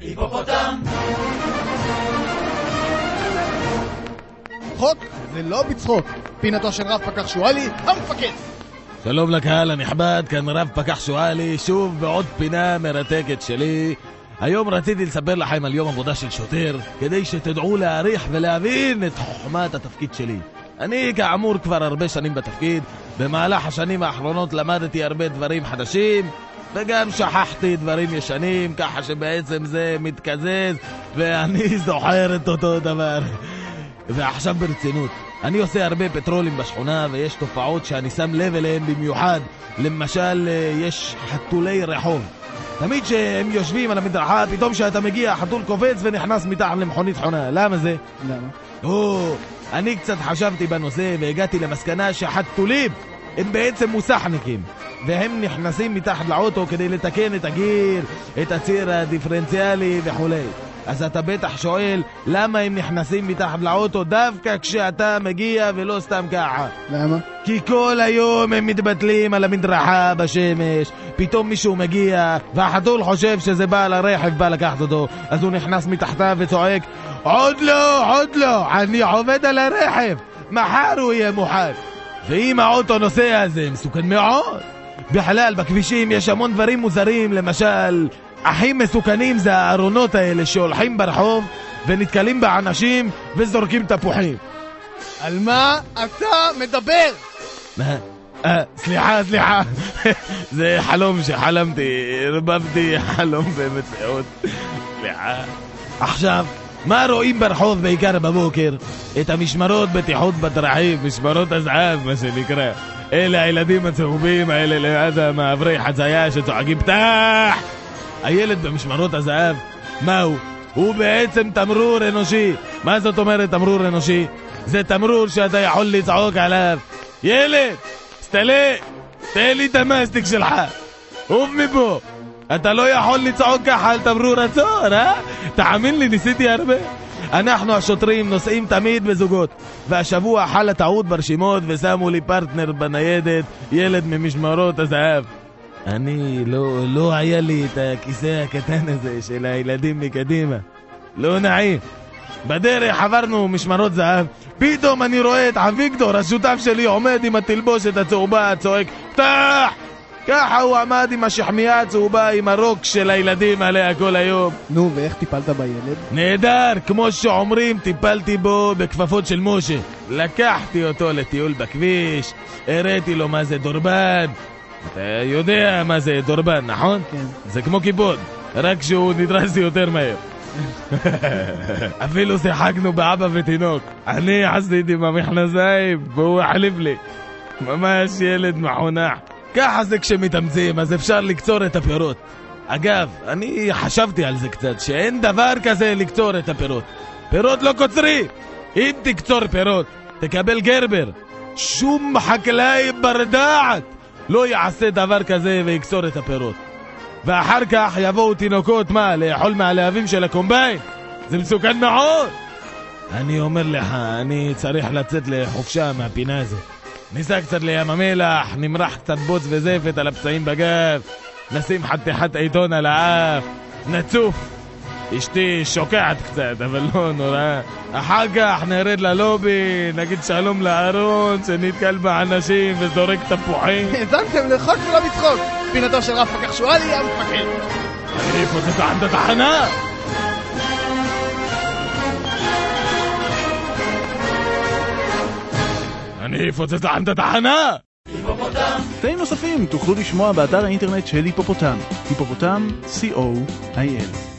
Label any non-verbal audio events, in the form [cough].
היפופוטם! צחוק זה לא בצחוק. פינתו של רב פקח שואלי, המפקד. שלום לקהל הנכבד, כאן רב פקח שואלי, שוב בעוד פינה מרתקת שלי. היום רציתי לספר לכם על יום עבודה של שוטר, כדי שתדעו להעריך ולהבין את חוכמת התפקיד שלי. אני כאמור כבר הרבה שנים בתפקיד, במהלך השנים האחרונות למדתי הרבה דברים חדשים, וגם שכחתי דברים ישנים, ככה שבעצם זה מתקזז, ואני [laughs] זוכר את אותו דבר. ועכשיו ברצינות, אני עושה הרבה פטרולים בשכונה ויש תופעות שאני שם לב אליהן במיוחד. למשל, אה, יש חתולי רחוב. תמיד כשהם יושבים על המדרכה, פתאום כשאתה מגיע, החתול קופץ ונכנס מתחת למכונית חונה. למה זה? למה? או, אני קצת חשבתי בנושא והגעתי למסקנה שהחתולים הם בעצם מוסכניקים והם נכנסים מתחת לאוטו כדי לתקן את הגיר, את הציר הדיפרנציאלי וכולי. אז אתה בטח שואל למה הם נכנסים מתחת לאוטו דווקא כשאתה מגיע ולא סתם ככה. למה? כי כל היום הם מתבטלים על המדרכה בשמש, פתאום מישהו מגיע, והחתול חושב שזה בעל הרכב בא לקחת אותו, אז הוא נכנס מתחתיו וצועק עוד לא, עוד לא, אני עובד על הרכב, מחר הוא יהיה מוכן. ואם האוטו נוסע זה מסוכן מאוד. בכלל, בכבישים יש המון דברים מוזרים, למשל, הכי מסוכנים זה הארונות האלה שהולכים ברחוב ונתקלים באנשים וזורקים תפוחים. על מה אתה מדבר? מה? אה, סליחה, סליחה. [laughs] זה חלום שחלמתי, ערבבתי חלום במציאות. סליחה. עכשיו, מה רואים ברחוב בעיקר בבוקר? את המשמרות בטיחות בדרכים, משמרות הזהב, מה שנקרא. אלה הילדים הצהובים האלה ליד המעברי חצייה שצועקים פתח! הילד במשמרות הזהב, מה הוא? הוא בעצם תמרור אנושי. מה זאת אומרת תמרור אנושי? זה תמרור שאתה יכול לצעוק עליו. ילד, סטלה, תן לי את המסטיק שלך. עוף מפה. אתה לא יכול לצעוק ככה על תמרור עצור, אה? תאמין לי, ניסיתי הרבה. אנחנו השוטרים נוסעים תמיד בזוגות, והשבוע חלה טעות ברשימות ושמו לי פרטנר בניידת, ילד ממשמרות הזהב. אני, לא, לא היה לי את הכיסא הקטן הזה של הילדים מקדימה. לא נעים. בדרך עברנו משמרות זהב, פתאום אני רואה את אביגדור, השותף שלי, עומד עם התלבושת הצהובה, צועק, פתח! ככה הוא עמד עם השחמייה הצהובה, עם הרוק של הילדים עליה כל היום. נו, ואיך טיפלת בילד? נהדר, כמו שאומרים, טיפלתי בו בכפפות של משה. לקחתי אותו לטיול בכביש, הראיתי לו מה זה דורבן. אתה יודע מה זה דורבן, נכון? כן. זה כמו כיבוד, רק שהוא נדרס יותר מהר. [laughs] אפילו שיחקנו באבא ותינוק. אני עשיתי במכנסיים והוא החליף לי. ממש ילד מחונך. ככה זה כשמתאמצים, אז אפשר לקצור את הפירות. אגב, אני חשבתי על זה קצת, שאין דבר כזה לקצור את הפירות. פירות לא קוצרים! אם תקצור פירות, תקבל גרבר. שום חקלאי בר דעת לא יעשה דבר כזה ויקצור את הפירות. ואחר כך יבואו תינוקות, מה, לאכול מהלהבים של הקומביין? זה מסוכן מאוד! אני אומר לך, אני צריך לצאת לחופשה מהפינה הזאת. ניסע קצת לים המלח, נמרח קצת בוץ וזפת על הפצעים בגב, נשים חתיכת עיתון על האף, נצוף. אשתי שוקעת קצת, אבל לא נורא. אחר כך נרד ללובי, נגיד שלום לארון שנתקל באנשים וזורק תפוחים. [laughs] האזנתם לחוק ולא בצחוק. פינתו של רב פקח שואלי, המפקד. אני פוצץ עד התחנה! אני אפוצץ עד התחנה! היפופוטם! קטעים נוספים תוכלו לשמוע באתר האינטרנט של היפופוטם, היפופוטם, co.il.